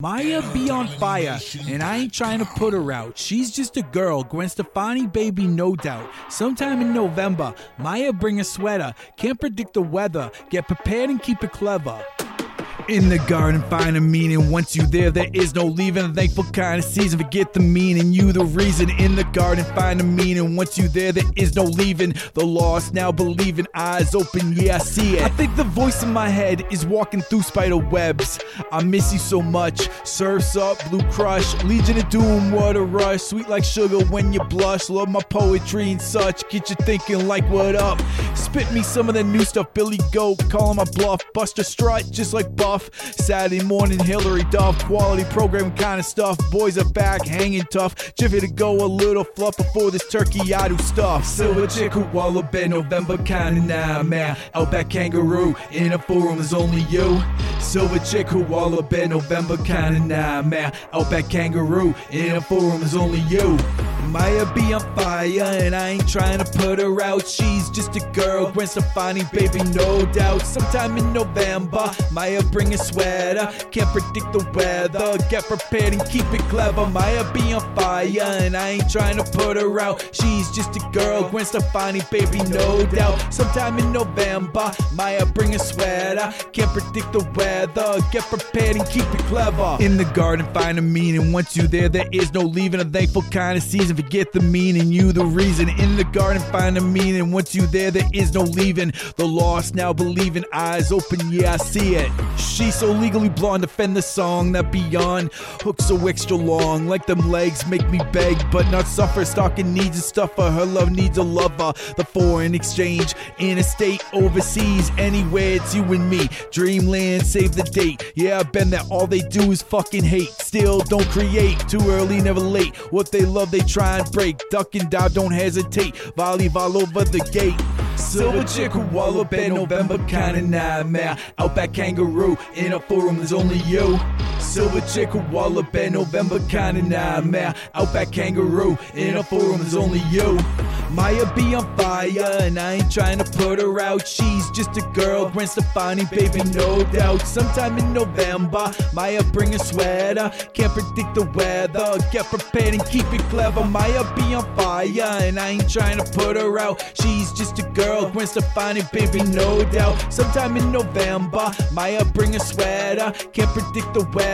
Maya be on fire, and I ain't trying to put her out. She's just a girl, Gwen Stefani, baby, no doubt. Sometime in November, Maya bring a sweater. Can't predict the weather. Get prepared and keep it clever. In the garden, find a meaning. Once you there, there is no leaving. Thankful kind of season. Forget the meaning, you the reason. In the garden, find a meaning. Once you there, there is no leaving. The lost now believing. Eyes open, yeah, I see it. I think the voice in my head is walking through spider webs. I miss you so much. Surfs up, blue crush. Legion of Doom, what a rush. Sweet like sugar when you blush. Love my poetry and such. Get you thinking like what up. Spit me some of the new stuff. Billy Goat, calling my bluff. Buster Strut, just like Buff. Saturday morning, Hilary Duff, quality program kind of stuff. Boys are back, hanging tough. Jiffy to go a little fluff before this turkey I do stuff. Silver chick walla bed November kinda nah man. Outback kangaroo in a forum is only you. Silver chick walla bed November kinda nah man. Outback kangaroo in a forum is only you. Maya be on fire, and I ain't trying to put her out. She's just a girl, Gwen Stefani, baby, no doubt. Sometime in November, Maya bring a sweater. Can't predict the weather. Get prepared and keep it clever. Maya be on fire, and I ain't trying to put her out. She's just a girl, Gwen Stefani, baby, no doubt. Sometime in November, Maya bring a sweater. Can't predict the weather. Get prepared and keep it clever. In the garden, find a meaning. Once you there, there is no leaving. A thankful kind of season. Forget the meaning, you the reason. In the garden, find a meaning. Once you there, there is no leaving. The lost now believing. Eyes open, yeah, I see it. She's so legally blonde, defend the song that beyond. hooks so extra long, like them legs make me beg, but not suffer. Stalking needs a stuffer, her love needs a lover. The foreign exchange, interstate, overseas, anywhere it's you and me. Dreamland, save the date. Yeah, I've been there, all they do is fucking hate. Still don't create, too early, never late. What they love, they try and break. Duck and dive, don't hesitate. Volleyball over the gate. Silver chick wall in November, kinda nightmare. Outback kangaroo, in a forum, there's only you. Silver chick up in November, kinda nightmare. Outback kangaroo, in a forum, there's only you. Maya be on fire, and I ain't trying to put her out. She's just a girl, Gwen Stefani, baby, no doubt. Sometime in November, Maya bring a sweater. Can't predict the weather. Get prepared and keep it clever. Maya be on fire, and I ain't trying to put her out. She's just a girl, Gwen Stefani, baby, no doubt. Sometime in November, Maya bring a sweater. Can't predict the weather.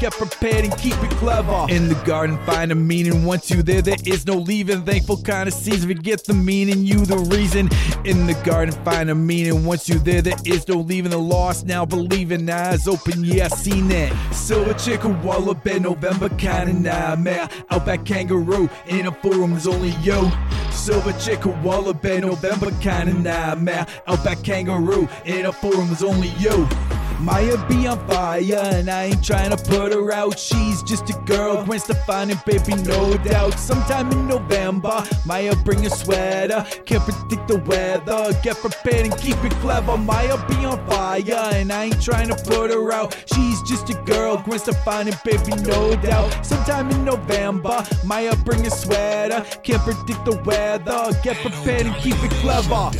Get prepared and keep it clever. In the garden, find a meaning. Once you there, there is no leaving. Thankful kind of season. Forget the meaning, you the reason. In the garden, find a meaning. Once you there, there is no leaving. The lost now believing. Eyes open, yeah, I seen that. Silver chick who wall November, kinda nightmare. Outback kangaroo, in a forum, there's only you. Silver chick who wall November, kinda nightmare. Outback kangaroo, in a forum, there's only you. Maya be on fire, and I ain't trying to put her out. She's just a girl, Gwen Stefani, baby, no doubt. Sometime in November, Maya bring a sweater. Can't predict the weather. Get prepared and keep it clever. Maya be on fire, and I ain't trying to put her out. She's just a girl, Gwen Stefani, baby, no doubt. Sometime in November, Maya bring a sweater. Can't predict the weather. Get prepared and keep it clever.